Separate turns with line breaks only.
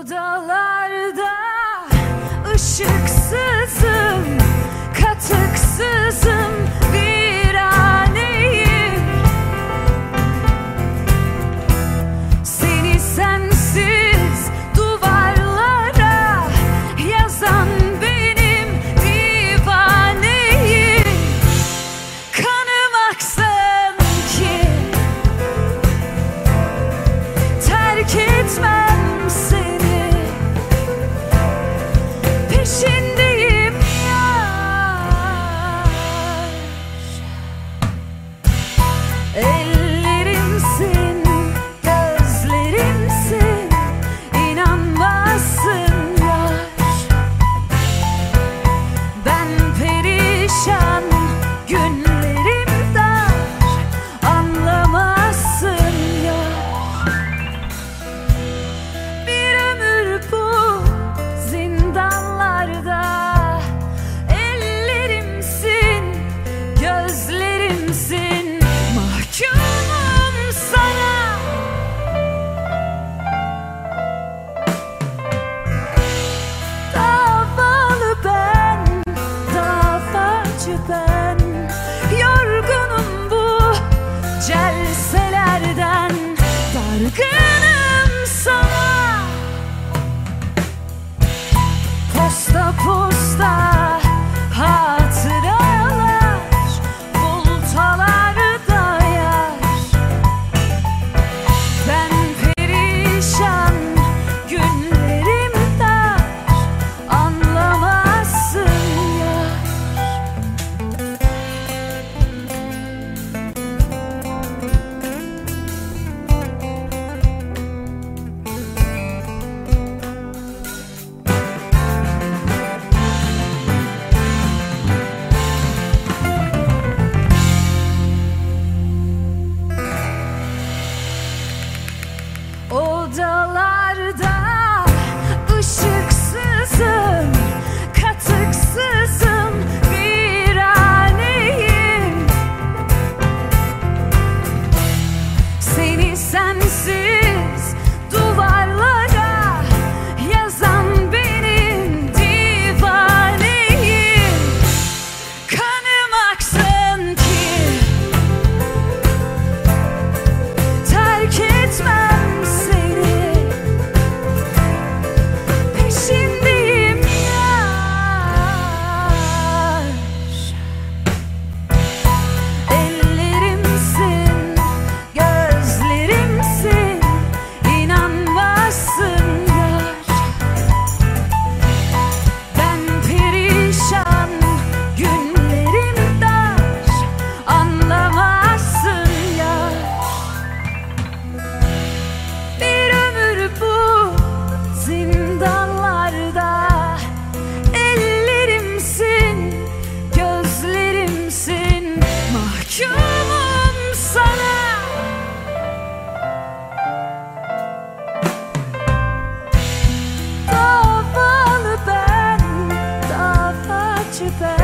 Odalarda ışıksızım, katıksızım, you back.